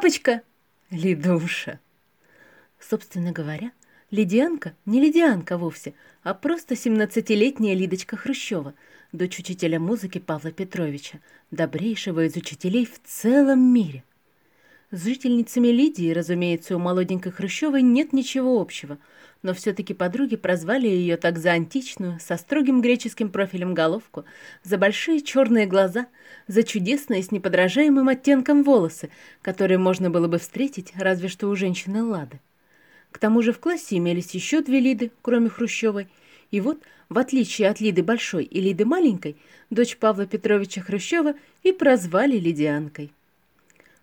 Папочка!» Лидуша. Собственно говоря, Лидианка не Лидианка вовсе, а просто 17-летняя Лидочка Хрущева, дочь учителя музыки Павла Петровича, добрейшего из учителей в целом мире. С жительницами Лидии, разумеется, у молоденькой Хрущевой нет ничего общего, но все-таки подруги прозвали ее так за античную, со строгим греческим профилем головку, за большие черные глаза, за чудесные с неподражаемым оттенком волосы, которые можно было бы встретить разве что у женщины Лады. К тому же в классе имелись еще две Лиды, кроме Хрущевой, и вот, в отличие от Лиды Большой и Лиды Маленькой, дочь Павла Петровича Хрущева и прозвали Лидианкой.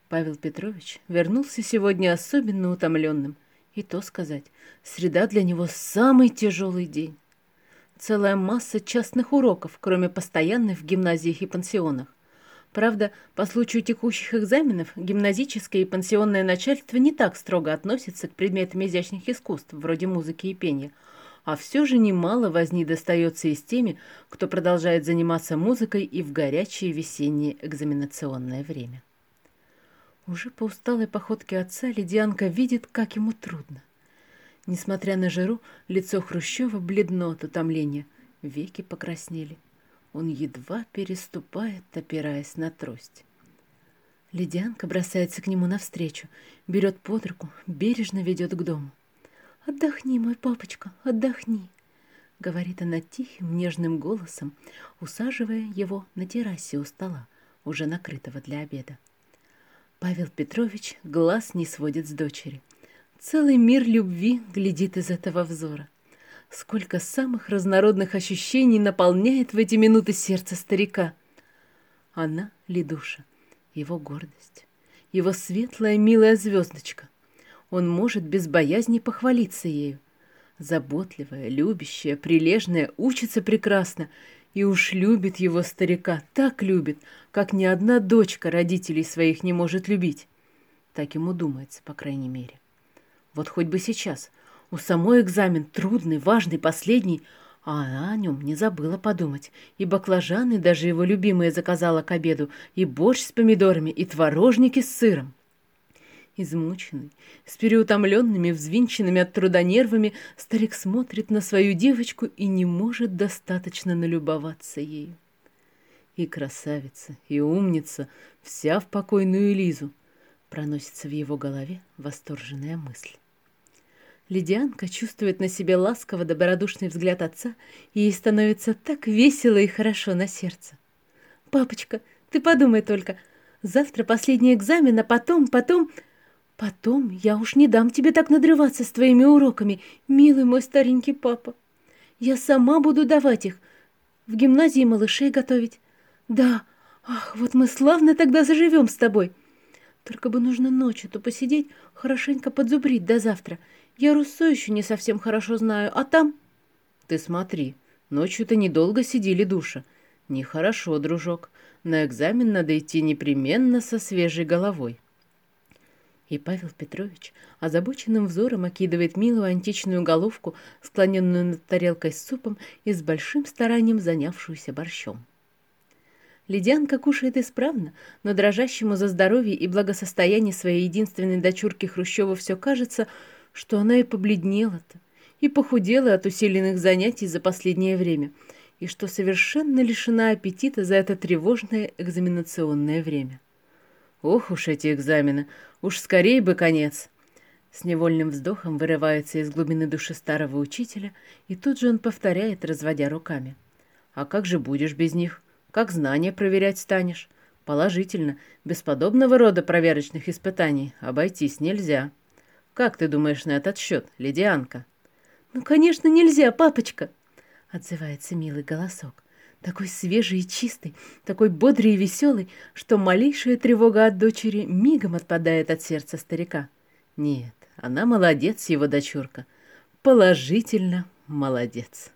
Павел Петрович вернулся сегодня особенно утомленным. И то сказать, среда для него самый тяжелый день. Целая масса частных уроков, кроме постоянных в гимназиях и пансионах. Правда, по случаю текущих экзаменов гимназическое и пансионное начальство не так строго относится к предметам изящных искусств, вроде музыки и пения, а все же немало возни достается и с теми, кто продолжает заниматься музыкой и в горячее весеннее экзаменационное время. Уже по усталой походке отца Ледянка видит, как ему трудно. Несмотря на жару, лицо Хрущева бледно от утомления, веки покраснели. Он едва переступает, опираясь на трость. Ледянка бросается к нему навстречу, берет под руку, бережно ведет к дому. «Отдохни, мой папочка, отдохни!» — говорит она тихим, нежным голосом, усаживая его на террасе у стола, уже накрытого для обеда. Павел Петрович глаз не сводит с дочери. Целый мир любви глядит из этого взора. Сколько самых разнородных ощущений наполняет в эти минуты сердце старика. Она — Лидуша, его гордость, его светлая милая звездочка. Он может без боязни похвалиться ею. Заботливая, любящая, прилежная, учится прекрасно — и уж любит его старика, так любит, как ни одна дочка родителей своих не может любить. Так ему думается, по крайней мере. Вот хоть бы сейчас. У самой экзамен трудный, важный, последний, а она о нем не забыла подумать. И баклажаны даже его любимые заказала к обеду, и борщ с помидорами, и творожники с сыром. Измученный, с переутомленными, взвинченными от труда нервами, старик смотрит на свою девочку и не может достаточно налюбоваться ею. И красавица, и умница, вся в покойную Лизу, проносится в его голове восторженная мысль. Лидианка чувствует на себе ласково добродушный взгляд отца, и ей становится так весело и хорошо на сердце. «Папочка, ты подумай только, завтра последний экзамен, а потом, потом...» Потом я уж не дам тебе так надрываться с твоими уроками, милый мой старенький папа. Я сама буду давать их. В гимназии малышей готовить. Да, ах, вот мы славно тогда заживем с тобой. Только бы нужно ночью-то посидеть, хорошенько подзубрить до завтра. Я Руссо еще не совсем хорошо знаю, а там... Ты смотри, ночью-то недолго сидели душа. Нехорошо, дружок. На экзамен надо идти непременно со свежей головой. И Павел Петрович озабоченным взором окидывает милую античную головку, склоненную над тарелкой с супом и с большим старанием занявшуюся борщом. Ледянка кушает исправно, но дрожащему за здоровье и благосостояние своей единственной дочурки Хрущева все кажется, что она и побледнела-то, и похудела от усиленных занятий за последнее время, и что совершенно лишена аппетита за это тревожное экзаменационное время. Ох уж эти экзамены, уж скорее бы конец. С невольным вздохом вырывается из глубины души старого учителя, и тут же он повторяет, разводя руками. А как же будешь без них? Как знания проверять станешь? Положительно, без подобного рода проверочных испытаний обойтись нельзя. Как ты думаешь на этот счет, Лидианка? Ну, конечно, нельзя, папочка, отзывается милый голосок такой свежий и чистый, такой бодрый и веселый, что малейшая тревога от дочери мигом отпадает от сердца старика. Нет, она молодец, его дочурка. Положительно молодец.